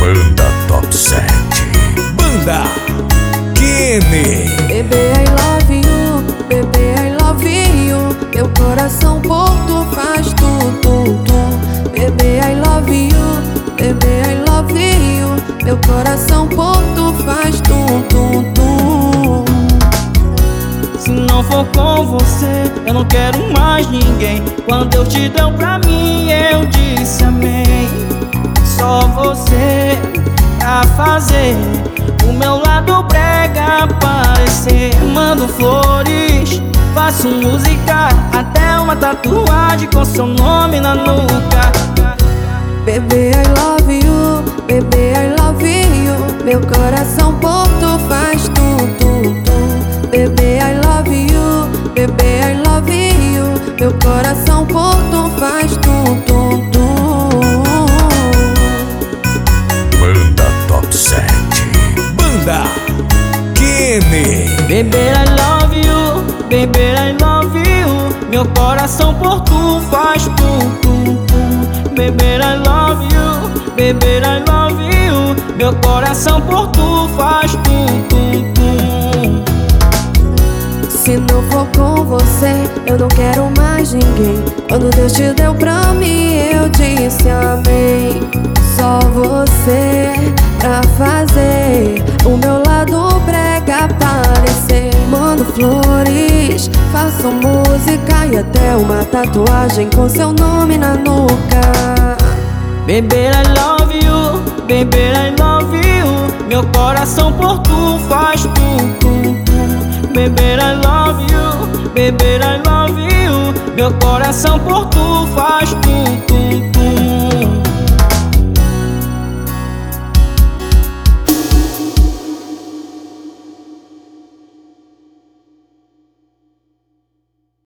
Banda Top 7 Banda Kenny Bebê, I love you, bebê, I love you. Meu coração por tu faz tu, tu, tu. Bebê, I love you, bebê, I love you. Meu coração por tu faz tu, tu, tu. Se não for com você, eu não quero mais ninguém. Quando Deus te deu pra mim, eu disse. Só você pra fazer o meu lado brega aparecer. Mando flores, faço música, até uma tatuagem com seu nome na nuca. Bebê, I love you, bebê, I love you. Meu coração por tu faz tu, tu, tu. Bebê, I love you, bebê, I love you. Meu coração por tu faz tu, tu, tu. Banda Kenny I love you, bebê, I love you. Meu coração por tu faz tu, tu, tu. Bebê, I love you, bebê, I love you. Meu coração por tu faz tu, tu, tu. Se não for com você, eu não quero mais ninguém. Quando Deus te deu pra mim, eu disse amém. Só você pra fazer o meu lado brega aparecer. Mando flores, faço música e até uma tatuagem com seu nome na nuca. Bebê, I love you, bebê, I love you. Meu coração por tu faz tu, tu, tu. Bebê, I love you, bebê, I love you. Meu coração por tu faz.